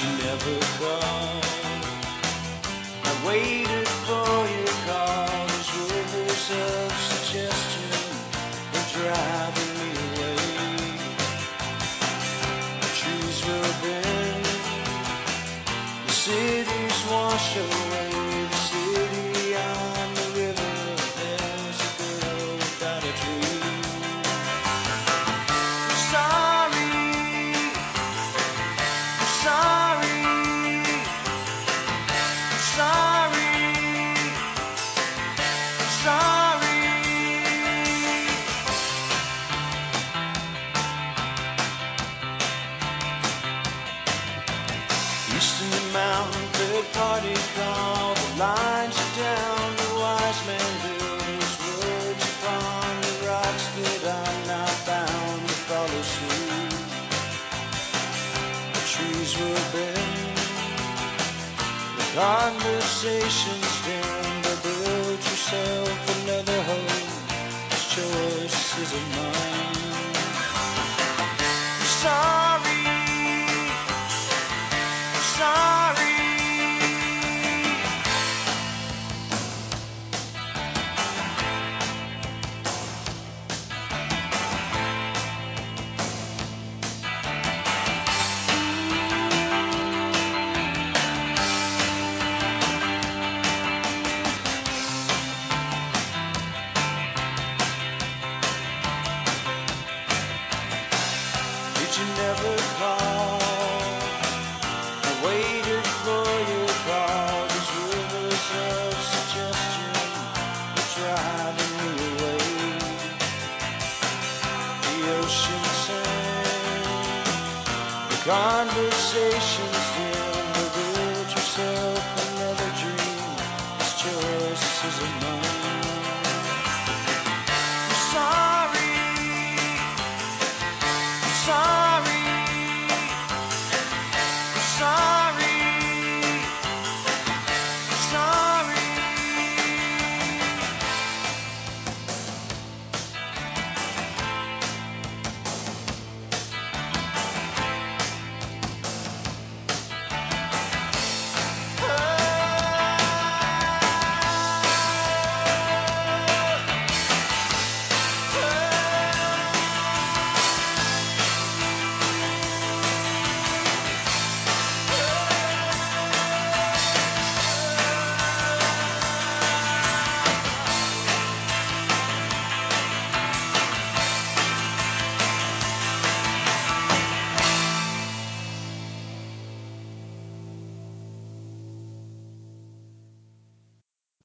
never called. I waited for your call. These rivers of suggestion were driving me away. The trees will bend, the cities wash away. The mountain, third party call. The lines are down, the wise man builds words upon the rocks that I'm not bound to follow suit. The trees will bend, the conversations dim. But build yourself another home. This choice isn't mine. Conversations dim. But build yourself another dream. This choice isn't mine.